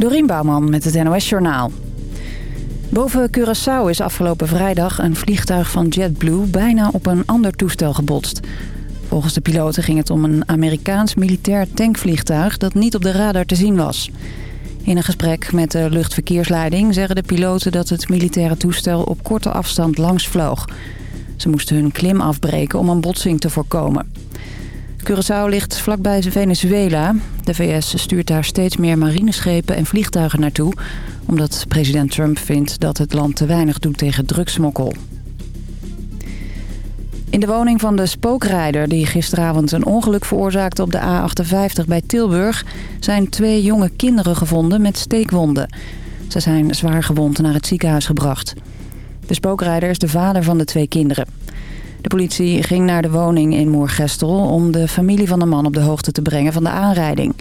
Dorien Bouwman met het NOS Journaal. Boven Curaçao is afgelopen vrijdag een vliegtuig van JetBlue bijna op een ander toestel gebotst. Volgens de piloten ging het om een Amerikaans militair tankvliegtuig dat niet op de radar te zien was. In een gesprek met de luchtverkeersleiding zeggen de piloten dat het militaire toestel op korte afstand langs vloog. Ze moesten hun klim afbreken om een botsing te voorkomen. Curaçao ligt vlakbij Venezuela. De VS stuurt daar steeds meer marineschepen en vliegtuigen naartoe... omdat president Trump vindt dat het land te weinig doet tegen drugsmokkel. In de woning van de spookrijder die gisteravond een ongeluk veroorzaakte op de A58 bij Tilburg... zijn twee jonge kinderen gevonden met steekwonden. Ze zijn zwaar gewond naar het ziekenhuis gebracht. De spookrijder is de vader van de twee kinderen. De politie ging naar de woning in Moergestel om de familie van de man op de hoogte te brengen van de aanrijding.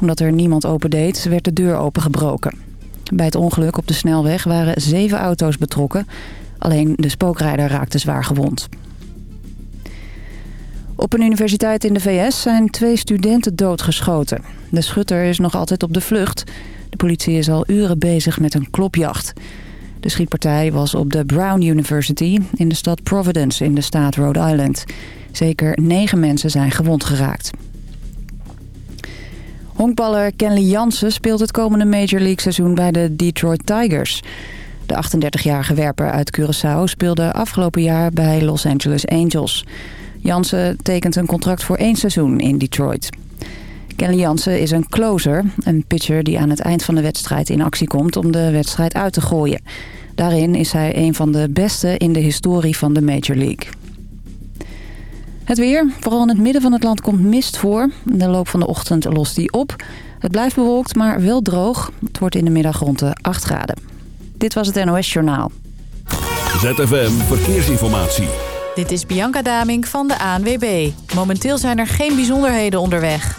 Omdat er niemand opendeed, werd de deur opengebroken. Bij het ongeluk op de snelweg waren zeven auto's betrokken. Alleen de spookrijder raakte zwaar gewond. Op een universiteit in de VS zijn twee studenten doodgeschoten. De schutter is nog altijd op de vlucht. De politie is al uren bezig met een klopjacht. De schietpartij was op de Brown University in de stad Providence in de staat Rhode Island. Zeker negen mensen zijn gewond geraakt. Honkballer Kenley Jansen speelt het komende Major League seizoen bij de Detroit Tigers. De 38-jarige werper uit Curaçao speelde afgelopen jaar bij Los Angeles Angels. Jansen tekent een contract voor één seizoen in Detroit. Kenley Jansen is een closer, een pitcher die aan het eind van de wedstrijd in actie komt om de wedstrijd uit te gooien. Daarin is hij een van de beste in de historie van de Major League. Het weer. Vooral in het midden van het land komt mist voor. In de loop van de ochtend lost die op. Het blijft bewolkt, maar wel droog. Het wordt in de middag rond de 8 graden. Dit was het NOS Journaal. ZFM Verkeersinformatie. Dit is Bianca Daming van de ANWB. Momenteel zijn er geen bijzonderheden onderweg.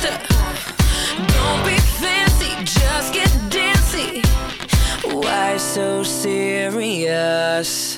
Don't be fancy, just get dancy. Why so serious?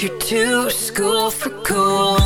If you're too school for cool,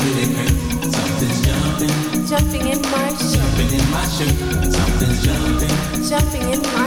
really hurt. Something's jumping. Jumping in my shoe. Jumping in my shoe. Something's jumping. Jumping in my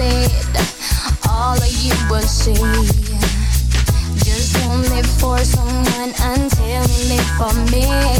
said, all of you will see. Just only for someone until telling it for me.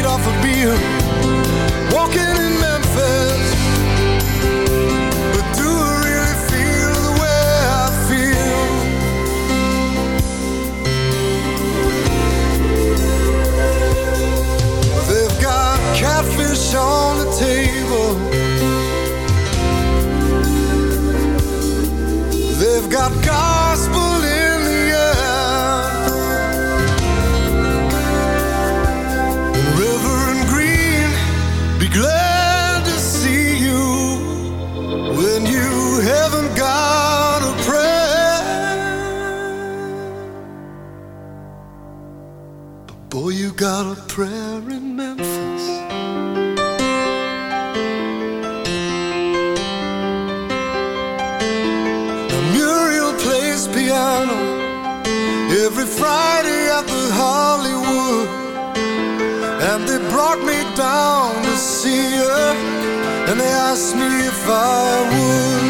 straight off a beer. Walking in Memphis. Friday at the Hollywood And they brought me down to see her And they asked me if I would.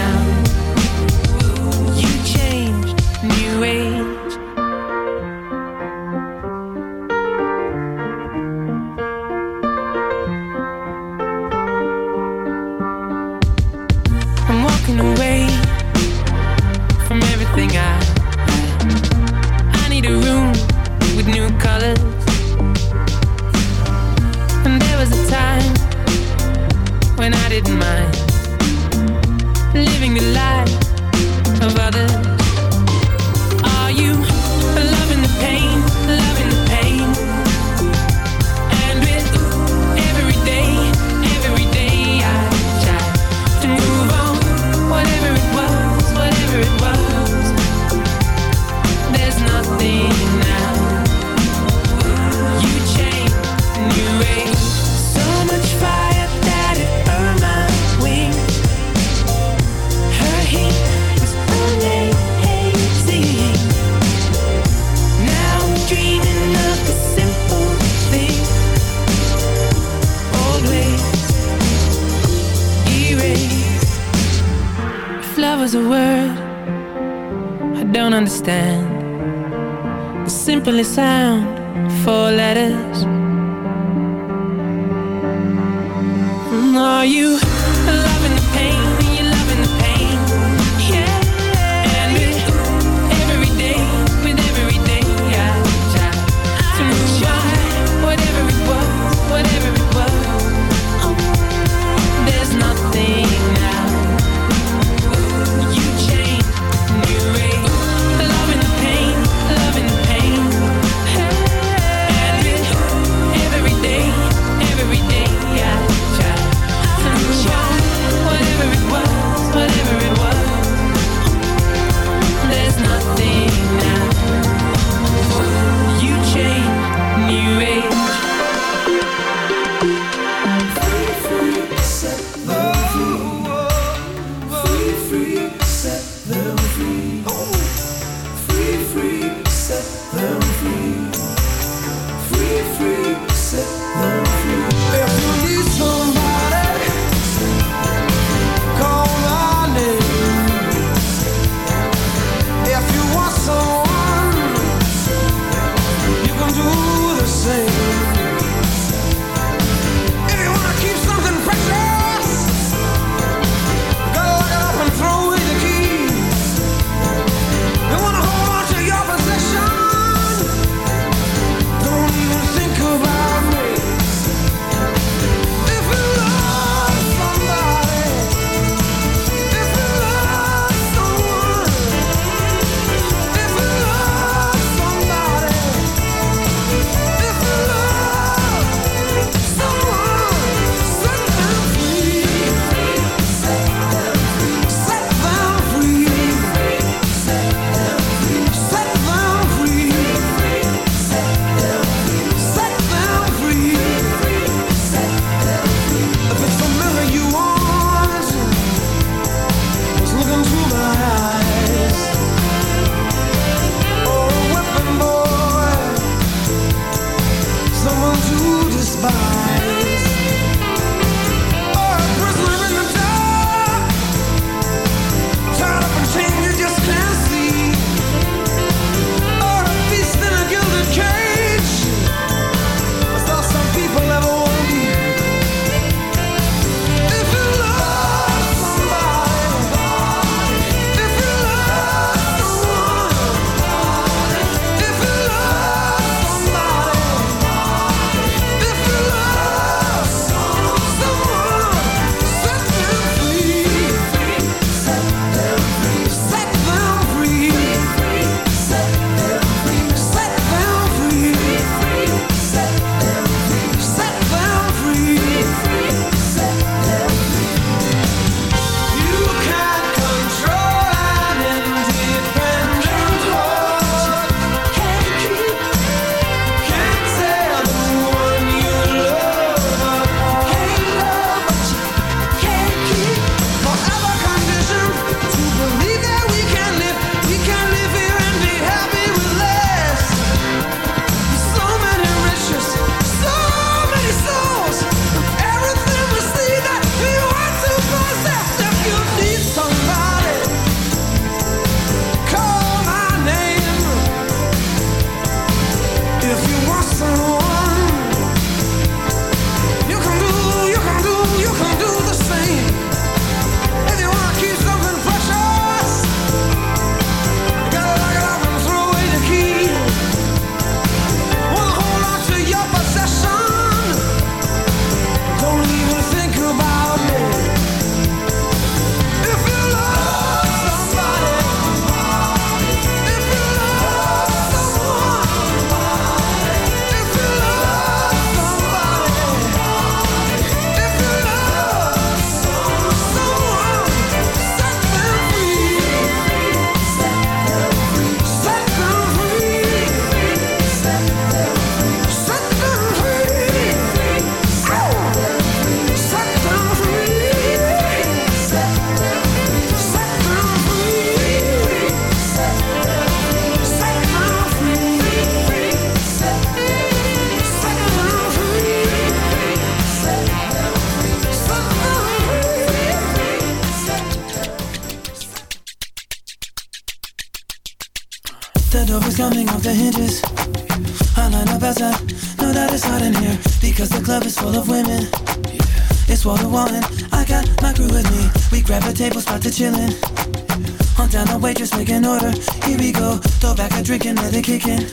let it kick in.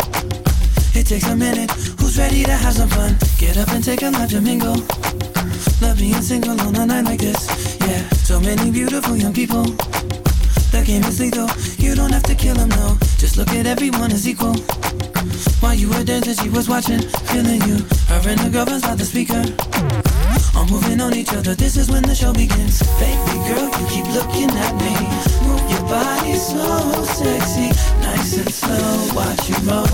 It takes a minute. Who's ready to have some fun? Get up and take a life to mingle. Love being single on a night like this. Yeah, so many beautiful young people. The game is lethal. You don't have to kill them, no. Just look at everyone as equal. While you were dancing, she was watching, feeling you. Her and the girlfriends by the speaker. All moving on each other. This is when the show begins. Baby girl, you keep looking at me. Move your body so sexy, nice and slow. Watch you roll.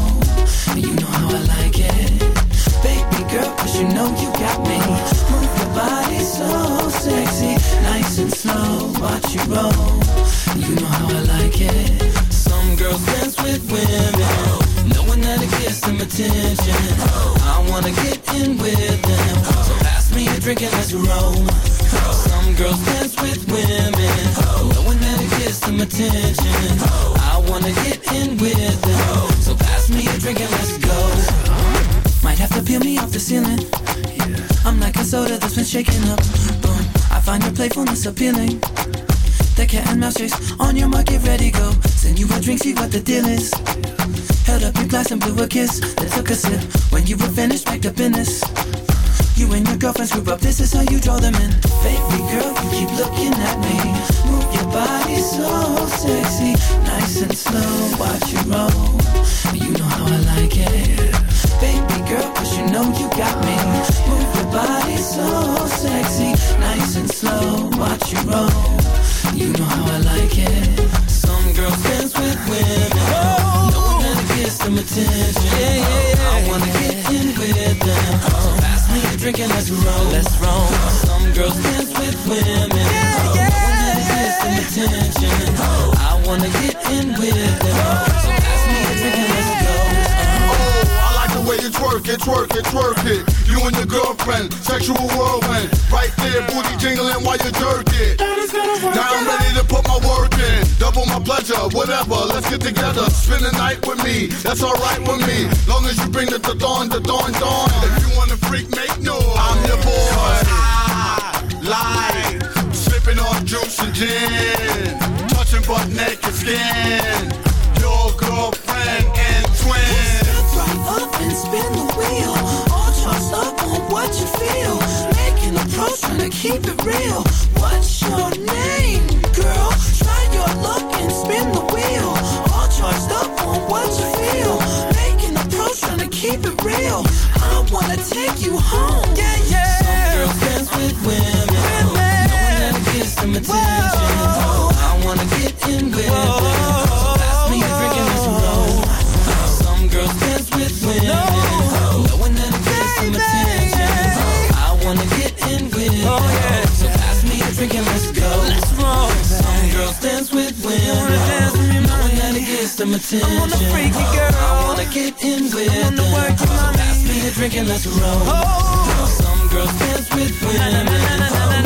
You know how I like it. Baby girl, cause you know you got me. Move your body so sexy, nice and slow. Watch you roll. You know how I like it. Some girls dance with women, knowing that it gets them attention. I wanna get in with them, so me a drink and let's roll. Some girls dance with women, knowing that it gets them attention. I wanna get in with them, so pass me a drink and let's go. Might have to peel me off the ceiling. I'm like a soda that's been shaken up. Boom, I find your playfulness appealing. The cat and mouse chase on your mark, get ready, go. Send you a drink, see what the deal is. Held up your glass and blew a kiss, then took a sip. When you were finished, packed up in this. You and your girlfriends group up, this is how you draw them in. Baby girl, you keep looking at me. Move your body so sexy, nice and slow. Watch you roll, you know how I like it. Baby girl, cause you know you got me. Move your body so sexy, nice and slow. Watch you roll, you know how I like it. Some girls dance with women, knowing that it gets them attention. Yeah, yeah, yeah. I wanna get in with them. So pass me a drink and let's roll. Let's roll. Some girls dance with women, knowing that it gets them attention. I wanna get in with them. So pass me a drink and let's go. Oh, I like the way you twerk it, twerk it, twerk it. You and your girlfriend, sexual whirlwind. Right there, booty jingling while you jerk it. Now I'm ready to put my work in. Double my pleasure, whatever. Let's get together. Spend the night with me. That's alright with me. Long as you bring the dawn, the dawn, dawn. If you wanna freak, make noise. I'm your boy. I like sipping on juice and gin, touching butt naked skin. Your girlfriend and twin. Step Right up and spin the wheel. All charged up on what you feel. Making a pro, trying to keep it real. What's your name, girl? Try your luck and spin the wheel. All charged up on what you feel. Making a pro, trying to keep it real. I wanna take you home. Yeah, yeah. Some girls dance with women. Knowing that it gets them attention. I wanna get in with them. Some attention. I wanna freak you, girl. I wanna get in with them, so pass me a drink and let's roll. Some girls dance with women, knowing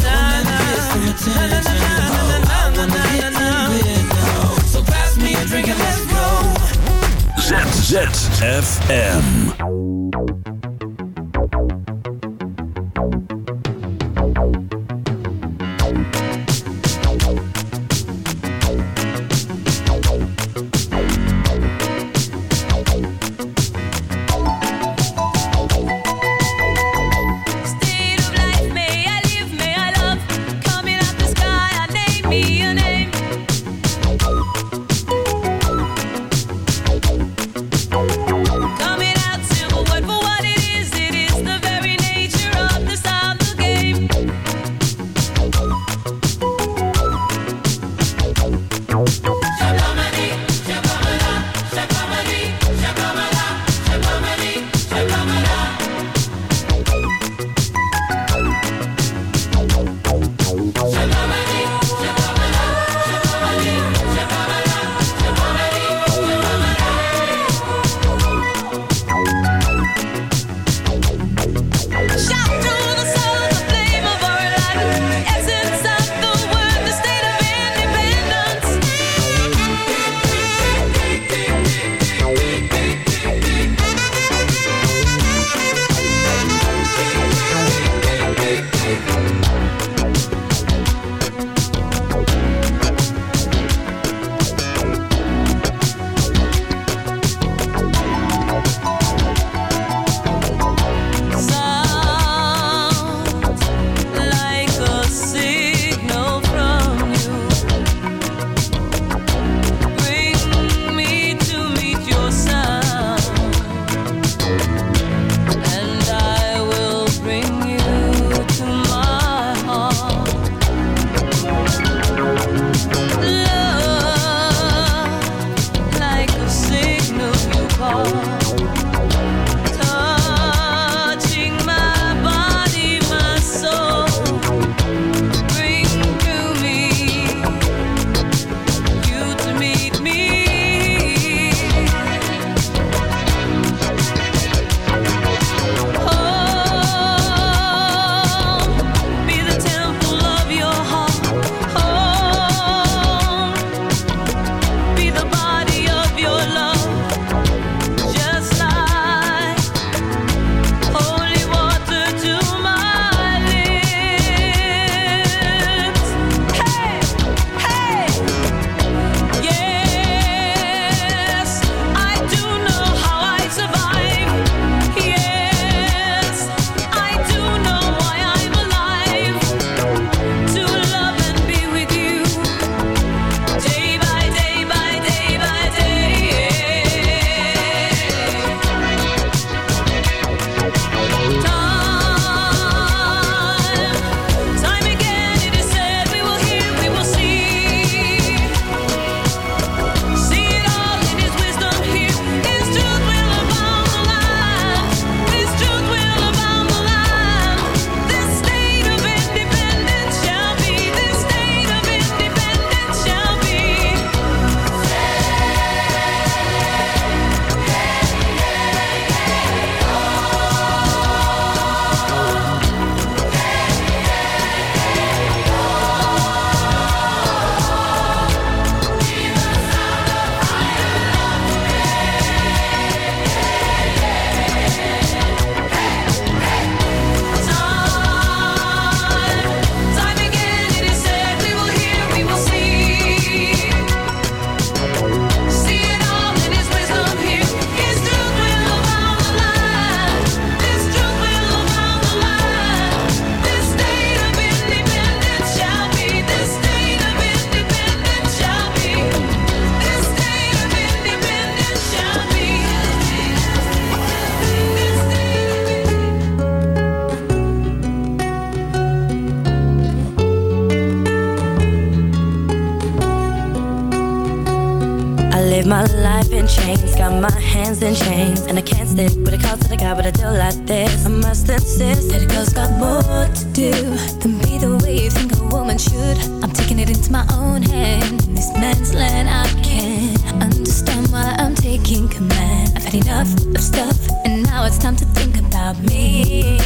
hands in chains, and I can't stick with a call to the guy, but I do like this. I must insist that a girl's got more to do than be the way you think a woman should. I'm taking it into my own hand. In this man's land, I can't understand why I'm taking command. I've had enough of stuff, and now it's time to think about me.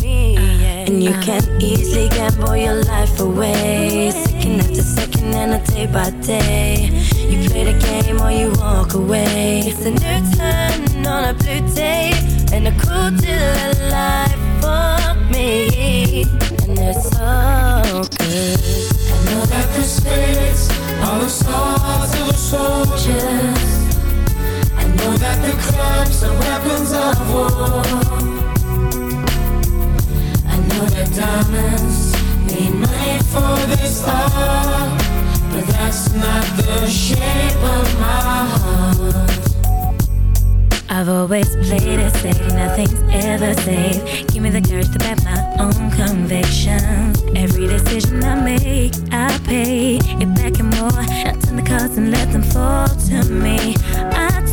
me yeah. And you can easily gamble your life away, second after second, and a day by day. You play the game or you walk away. It's a new turn on a blue day, and a cool deal of life for me. And it's so good. I know that the spirits are the stars of the soldiers. I know that the clubs are weapons of war. I know that diamonds need money for this art, but that's not the shape of my heart. I've always played it safe, nothing's ever safe. Give me the courage to back my own convictions. Every decision I make, I pay it back and more. I turn the cards and let them fall to me. I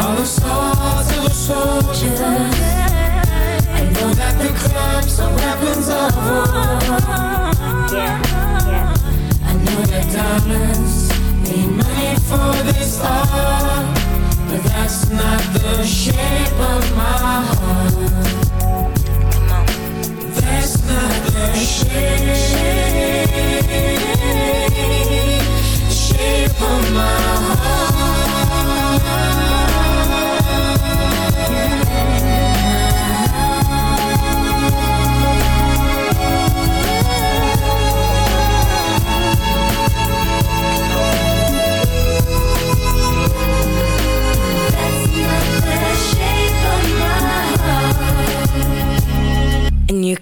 are the stars of the soldiers. I know that the clubs are weapons of war. I know that diamonds need money for this art. But that's not the shape of my heart.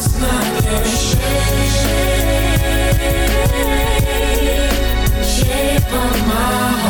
shape, shape of my heart.